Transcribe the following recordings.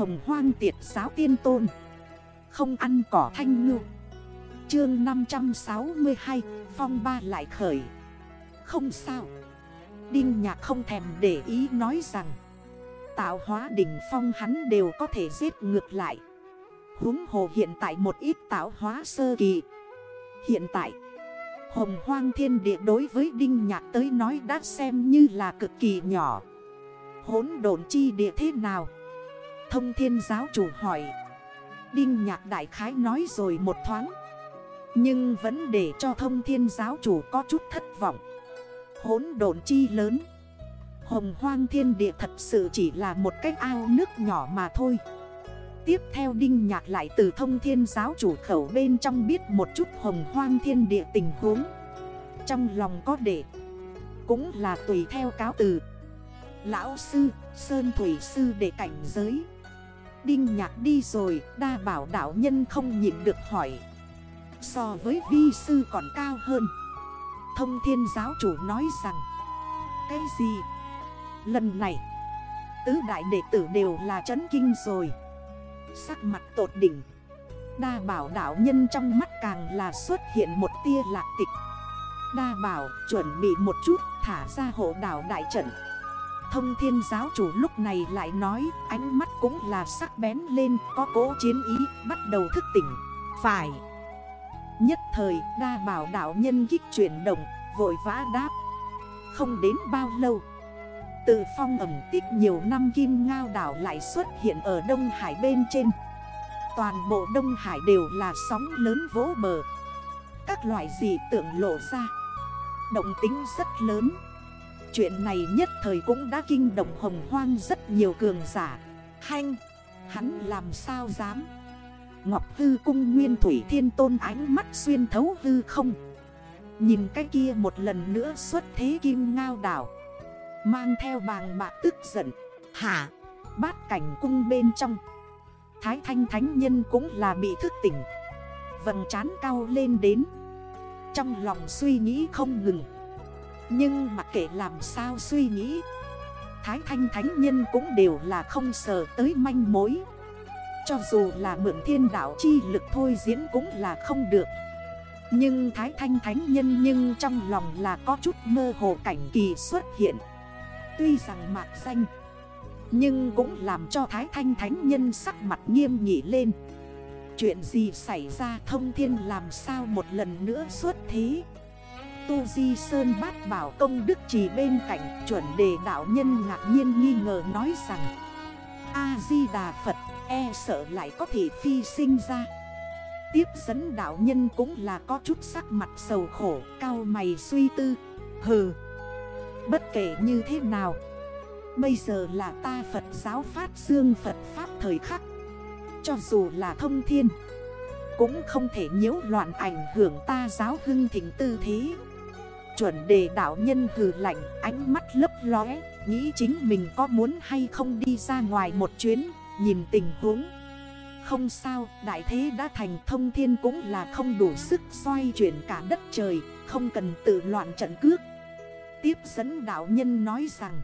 Hồng hoang tiệt giáo tiên tôn. Không ăn cỏ thanh ngư. Chương 562 Phong ba lại khởi. Không sao. Đinh nhạc không thèm để ý nói rằng, Tạo hóa đỉnh phong hắn đều có thể giết ngược lại. Húng hồ hiện tại một ít tạo hóa sơ kỳ. Hiện tại, Hồng hoang thiên địa đối với Đinh Nhạc tới nói đã xem như là cực kỳ nhỏ. Hốn độn chi địa thế nào? Thông thiên giáo chủ hỏi. Đinh Nhạc đại khái nói rồi một thoáng. Nhưng vẫn để cho thông thiên giáo chủ có chút thất vọng. Hốn độn chi lớn. Hồng hoang thiên địa thật sự chỉ là một cái ao nước nhỏ mà thôi. Tiếp theo Đinh Nhạc lại từ thông thiên giáo chủ khẩu bên trong biết một chút hồng hoang thiên địa tình huống. Trong lòng có để. Cũng là tùy theo cáo từ. Lão sư, Sơn Thủy Sư để cảnh giới. Đinh Nhạc đi rồi, đa bảo đảo nhân không nhịn được hỏi. So với vi sư còn cao hơn. Thông thiên giáo chủ nói rằng Cái gì? Lần này Tứ đại đệ tử đều là chấn kinh rồi. Sắc mặt tột đỉnh. Đa bảo đảo nhân trong mắt càng là xuất hiện một tia lạc tịch. Đa bảo chuẩn bị một chút thả ra hộ đảo đại trận. Thông thiên giáo chủ lúc này lại nói, Ánh mắt cũng là sắc bén lên, Có cố chiến ý, bắt đầu thức tỉnh. Phải. Nhất thời, đa bảo đảo nhân gích chuyển động, Vội vã đáp. Không đến bao lâu. Từ phong ẩm tích nhiều năm kim ngao đảo lại xuất hiện ở Đông Hải bên trên. Toàn bộ Đông Hải đều là sóng lớn vỗ bờ. Các loại gì tượng lộ ra. Động tính rất lớn. Chuyện này nhất thời cũng đã kinh động hồng hoang rất nhiều cường giả. Hanh, hắn làm sao dám? Ngọc hư cung nguyên thủy thiên tôn ánh mắt xuyên thấu hư không. Nhìn cái kia một lần nữa xuất thế kim ngao đảo. Mang theo bàng bạc tức giận. Hả? Bát cảnh cung bên trong. Thái thanh thánh nhân cũng là bị thức tỉnh. Vầng trán cao lên đến. Trong lòng suy nghĩ không ngừng. Nhưng mà kể làm sao suy nghĩ, Thái thanh thánh nhân cũng đều là không sờ tới manh mối. Cho dù là mượn thiên đạo chi lực thôi diễn cũng là không được. Nhưng Thái Thanh Thánh Nhân nhưng trong lòng là có chút mơ hồ cảnh kỳ xuất hiện. Tuy rằng mạc danh, Nhưng cũng làm cho Thái Thanh Thánh Nhân sắc mặt nghiêm nghị lên. Chuyện gì xảy ra thông thiên làm sao một lần nữa xuất thế? Tu Di Sơn bát bảo công đức trì bên cạnh chuẩn đề đạo nhân ngạc nhiên nghi ngờ nói rằng, A-di-đà Phật e sợ lại có thể phi sinh ra. Tiếp dẫn đạo nhân cũng là có chút sắc mặt sầu khổ, Cao mày suy tư. Hừ, Bất kể như thế nào, Bây giờ là ta Phật giáo phát dương Phật Pháp thời khắc. Cho dù là thông thiên, Cũng không thể nhiễu loạn ảnh hưởng ta giáo hưng thỉnh tư thế. Chuẩn đề đạo nhân hừ lạnh ánh mắt lấp lóe Nghĩ chính mình có muốn hay không đi ra ngoài một chuyến Nhìn tình huống Không sao đại thế đã thành thông thiên cũng là không đủ sức xoay chuyển cả đất trời Không cần tự loạn trận cước Tiếp dẫn đạo nhân nói rằng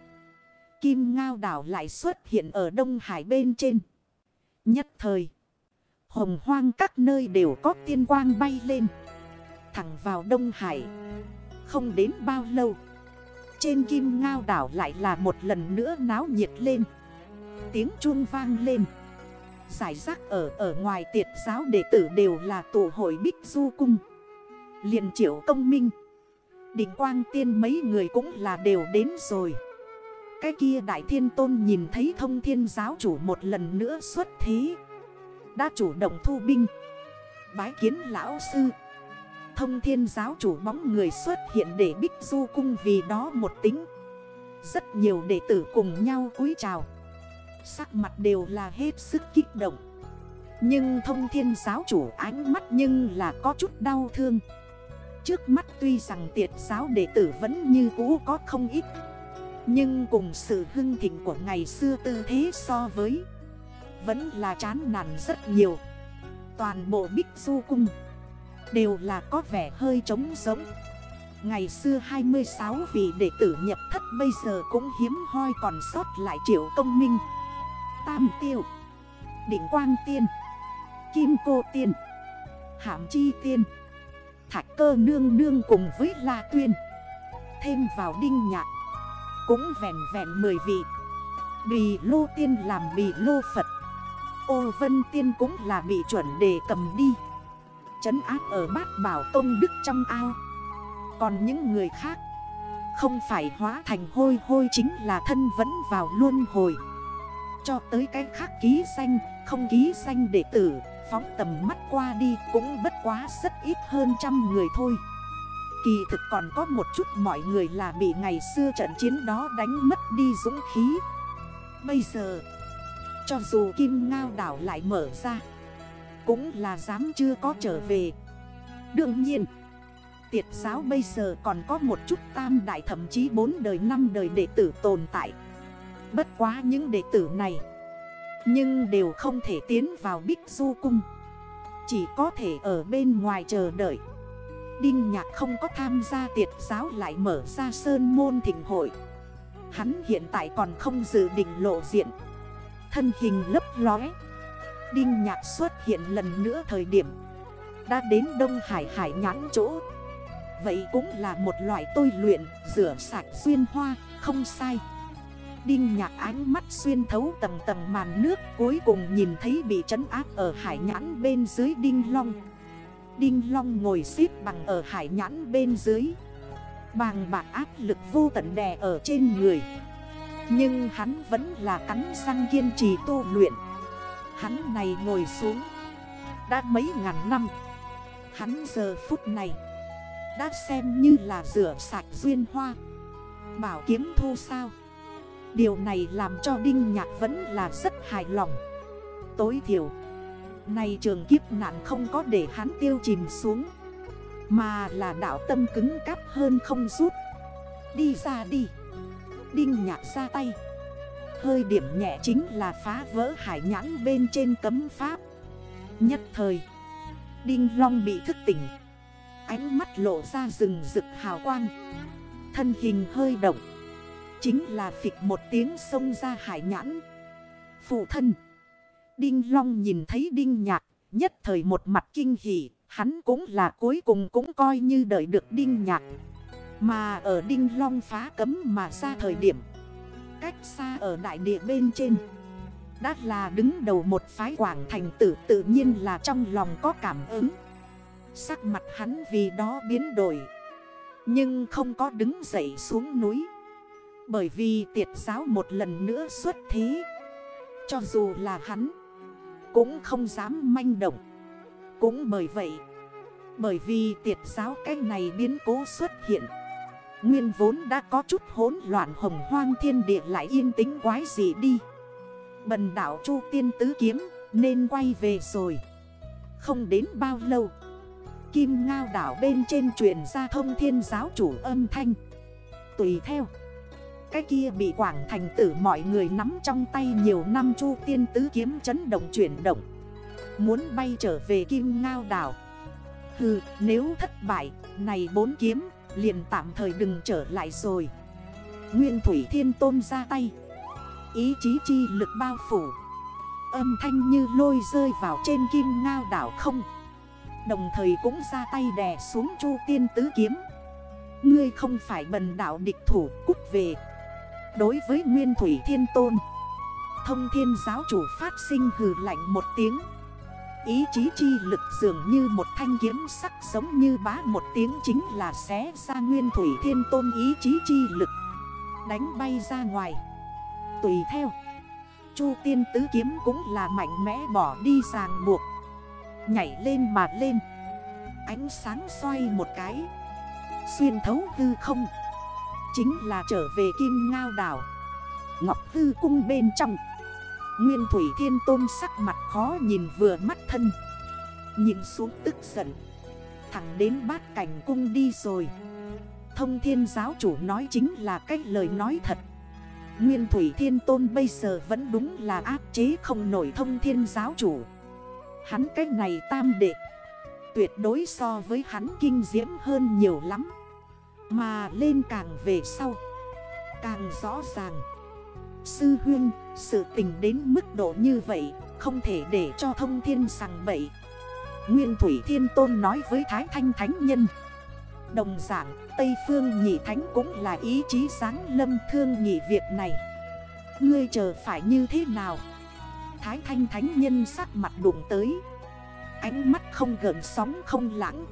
Kim Ngao đảo lại xuất hiện ở Đông Hải bên trên. Nhất thời, hồng hoang các nơi đều có tiên quang bay lên. Thẳng vào Đông Hải. Không đến bao lâu. Trên Kim Ngao đảo lại là một lần nữa náo nhiệt lên. Tiếng chuông vang lên. Giải rác ở ở ngoài tiệt giáo đệ tử đều là tổ hội Bích Du Cung. liền triệu công minh. Đỉnh quang tiên mấy người cũng là đều đến rồi. Cái kia đại thiên tôn nhìn thấy thông thiên giáo chủ một lần nữa xuất thí Đã chủ động thu binh Bái kiến lão sư Thông thiên giáo chủ bóng người xuất hiện để bích du cung vì đó một tính. Rất nhiều đệ tử cùng nhau cúi chào. Sắc mặt đều là hết sức kích động. Nhưng thông thiên giáo chủ ánh mắt nhưng là có chút đau thương. Trước mắt tuy rằng tiệt giáo đệ tử vẫn như cũ có không ít. Nhưng cùng sự hưng thịnh của ngày xưa tư thế so với, Vẫn là chán nản rất nhiều. Toàn bộ Bích Du Cung Đều là có vẻ hơi trống giống. Ngày xưa 26 vị đệ tử nhập thất bây giờ cũng hiếm hoi còn sót lại triệu công minh, Tam tiêu, Định quang tiên, Kim cô tiên hàm chi tiên, Thạch cơ nương nương cùng với La Tuyên. Thêm vào đinh nhạc Cũng vẹn vẹn 10 vị. Bì lô tiên làm bì lô Phật, Ô vân tiên cũng là bị chuẩn đề cầm đi. Chấn áp ở bát bảo tông đức trong ao. Còn những người khác, Không phải hóa thành hôi hôi chính là thân vẫn vào luân hồi. Cho tới cái khác ký danh, Không ký danh đệ tử, Phóng tầm mắt qua đi cũng bất quá rất ít hơn trăm người thôi. Kỳ thực còn có một chút mọi người là bị ngày xưa trận chiến đó đánh mất đi dũng khí. Bây giờ, Cho dù Kim Ngao đảo lại mở ra cũng là dám chưa có trở về. Đương nhiên, Tiệt giáo bây giờ còn có một chút tam đại thậm chí bốn đời năm đời đệ tử tồn tại. Bất quá những đệ tử này, Nhưng đều không thể tiến vào Bích Du Cung. Chỉ có thể ở bên ngoài chờ đợi. Đinh Nhạc không có tham gia tiệt giáo lại mở ra sơn môn thịnh hội. Hắn hiện tại còn không dự định lộ diện. Thân hình lấp lóe. Đinh Nhạc xuất hiện lần nữa thời điểm. Đã đến Đông Hải Hải nhãn chỗ. Vậy cũng là một loại tôi luyện, Rửa sạch xuyên hoa, Không sai. Đinh nhạc ánh mắt xuyên thấu tầng tầng màn nước, Cuối cùng nhìn thấy bị trấn áp ở hải nhãn bên dưới Đinh Long. Đinh Long ngồi xếp bằng ở hải nhãn bên dưới. Bàng bạc áp lực vô tận đè ở trên người. Nhưng hắn vẫn là cắn răng kiên trì tu luyện. Hắn này ngồi xuống. Đã mấy ngàn năm. Hắn giờ phút này. Đã xem như là rửa sạch duyên hoa. Bảo kiếm thu sao. Điều này làm cho Đinh Nhạc vẫn là rất hài lòng. Tối thiểu. Này trường kiếp nạn không có để hắn tiêu chìm xuống. Mà là đảo tâm cứng cáp hơn không rút. Đi ra đi. Đinh Nhạc ra tay. Hơi điểm nhẹ chính là phá vỡ hải nhãn bên trên cấm pháp. Nhất thời, Đinh Long bị thức tỉnh. Ánh mắt lộ ra rừng rực hào quang. Thân hình hơi động. Chính là phịch một tiếng sông ra hải nhãn. Phụ thân. Đinh Long nhìn thấy Đinh Nhạc, Nhất thời một mặt kinh hỉ, Hắn cũng là cuối cùng cũng coi như đợi được Đinh Nhạc. Mà ở Đinh Long phá cấm mà ra thời điểm Cách xa ở đại địa bên trên. Đã là đứng đầu một phái quảng thành tử tự nhiên là trong lòng có cảm ứng. Sắc mặt hắn vì đó biến đổi Nhưng không có đứng dậy xuống núi. Bởi vì tiệt giáo một lần nữa xuất thí, Cho dù là hắn Cũng không dám manh động. Cũng bởi vậy Bởi vì tiệt giáo cái này biến cố xuất hiện Nguyên vốn đã có chút hỗn loạn hồng hoang thiên địa lại yên tĩnh quái gì đi. Bần đảo Chu Tiên Tứ Kiếm, nên quay về rồi. Không đến bao lâu, Kim Ngao đảo bên trên truyền ra thông thiên giáo chủ âm thanh. Tùy theo, cái kia bị quảng thành tử mọi người nắm trong tay nhiều năm chu tiên tứ kiếm chấn động chuyển động. Muốn bay trở về kim ngao đảo Hừ, nếu thất bại, này bốn kiếm, liền tạm thời đừng trở lại rồi. Nguyên Thủy Thiên Tôn ra tay. Ý chí chi lực bao phủ. Âm thanh như lôi rơi vào trên kim ngao đảo không. Đồng thời cũng ra tay đè xuống chu tiên tứ kiếm. Ngươi không phải bần đảo địch thủ, cút về. Đối với Nguyên Thủy Thiên Tôn, Thông thiên giáo chủ phát sinh hừ lạnh một tiếng. Ý chí chi lực dường như một thanh kiếm sắc giống như bá một tiếng chính là xé ra Nguyên Thủy Thiên Tôn ý chí chi lực. Đánh bay ra ngoài. Tùy theo. Chu tiên tứ kiếm cũng là mạnh mẽ bỏ đi ràng buộc. Nhảy lên mà lên. Ánh sáng xoay một cái. Xuyên thấu hư không. Chính là trở về Kim Ngao đảo. Ngọc Hư cung bên trong. Nguyên Thủy Thiên Tôn sắc mặt khó nhìn vừa mắt thân. Nhìn xuống tức giận. Thẳng đến bát cảnh cung đi rồi. Thông thiên giáo chủ nói chính là cách lời nói thật. Nguyên Thủy Thiên Tôn bây giờ vẫn đúng là áp chế không nổi thông thiên giáo chủ. Hắn cách này tam đệ. Tuyệt đối so với hắn kinh diễm hơn nhiều lắm. Mà lên càng về sau. Càng rõ ràng. Sư huyên, sự tình đến mức độ như vậy, Không thể để cho thông thiên sằng bậy. Nguyên Thủy Thiên Tôn nói với Thái Thanh Thánh Nhân. Đồng giảng Tây Phương Nhị Thánh cũng là ý chí sáng lâm thương nhị việc này. Ngươi chờ phải như thế nào? Thái Thanh Thánh Nhân sắc mặt đụng tới. Ánh mắt không gần sóng không lãng.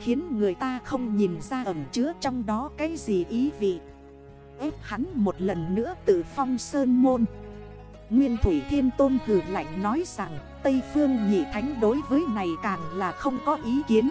Khiến người ta không nhìn ra ẩm chứa trong đó cái gì ý vị ép hắn một lần nữa từ phong sơn môn. Nguyên Thủy Thiên Tôn hử lạnh nói rằng, Tây Phương Nhị Thánh đối với này càng là không có ý kiến.